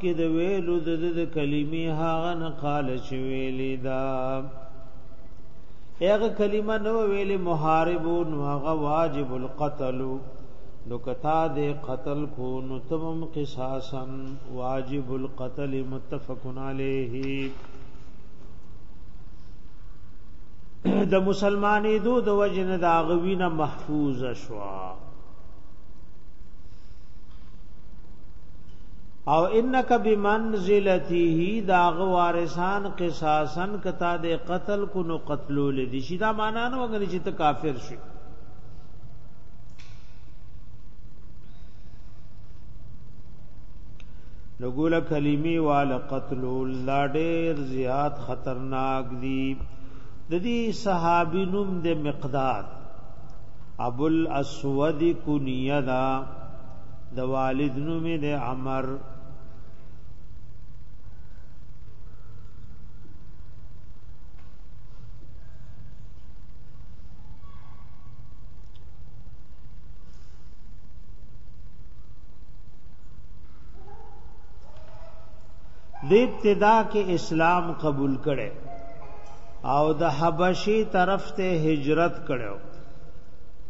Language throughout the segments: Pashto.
کې د ویلو د د کلمې هغه نقال چې ویلې دا هغه کلمه نو ویلې محاربون هغه واجب القتل نو کتا دې قتل کو نو تمم قصاصا واجب القتل متفق علیه د مسلمانې دو د وجنه داغوینه محفوظ شوا او انک بمنزلته دا غوارسان قصاصا کتا د قتل کو نو قتلول دي شي دا معنا نه وګني چې ته کافر شي لګول کلمی وال قتل لا ډیر زیات خطرناک دی د دې صحابي نوم د مقداد ابو الاسود کنیه دا د والد نوم د عمر د ابتدا کې اسلام قبول کړي او د حبشي طرف ته هجرت کړو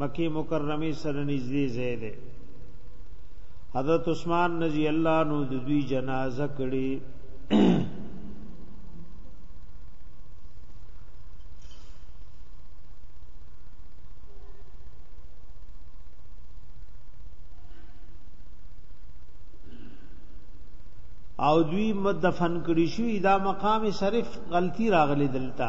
مکی مکرمه سره نږدې ځای دی حضرت عثمان رضی الله نو د دوی جنازه کړي او دوی مدفن کړی شو دا مقام صرف غلطی راغلی دلته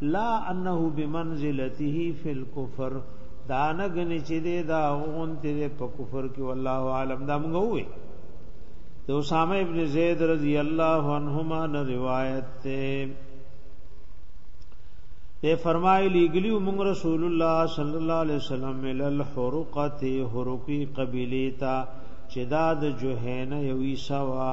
لا انه بمنزلته فی الكفر دا نه غنی چې دی دا غونته دی په کفر کې والله عالم دا موږ وې د اسامه ابن زید رضی الله عنهما نه روایت ته ته فرمایلی ګلی موږ رسول الله صلی الله علیه وسلم مل الحرقه حرقی قبیله تا چې دا د جوهینه یوي سوا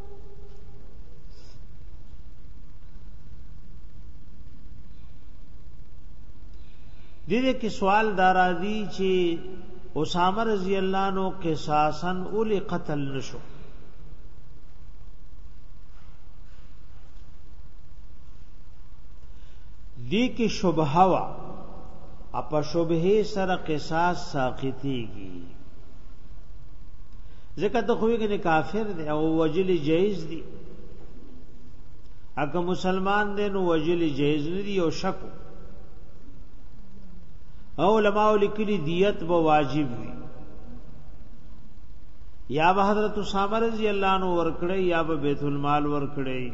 دې دې کې سوال دارا دی چې اسامه رضی الله نو قصاصا اول قتل نشو دې کې شبهه وا اپا شبهه سره قصاص ساقطيږي ځکه ته خو یې کافر دی او وجل جایز دی اګه مسلمان دی نو وجل جایز نه دی او شک او علماء لیکلی دیت به واجب وي یا به حضرت اسامه رضی الله عنه ورکړي یا به بیت المال ورکړي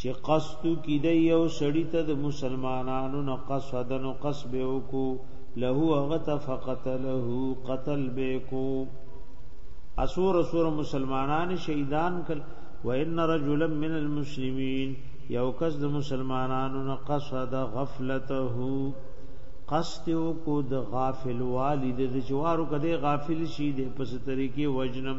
چې قصد کی دی یو سړی ته د مسلمانانو نه قصد نو قصب وکو له غت فقط له قتل بکو اسور اسور مسلمانان شهیدان کل وان رجلا من المسلمین یو کس د مسلمانانو نه قصد غفلته قصد کو د غافل والد د جوارو کده غافل شي د پس طریقې وجنم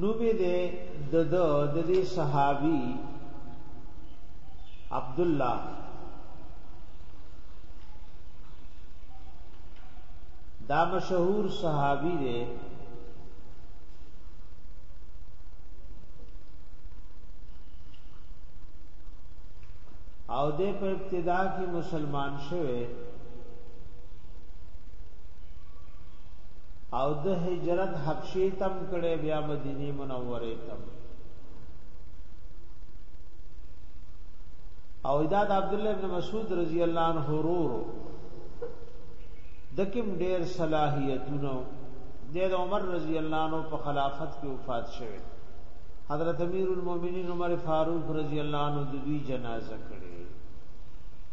نو به د د د دې صحابي عبد الله دا مشهور صحابي دی او د په ابتدا کې مسلمان شوه او د هجرت حبشي تم کړي بیا مدینه منوره تم او دا د عبد الله ابن مسعود رضی الله عنه ورور دکم ډیر صلاحیتونو د عمر رضی الله عنه په خلافت کې وفات شوه حضرت امیر المؤمنین عمر فاروق رضی الله عنه د دوی جنازه کړې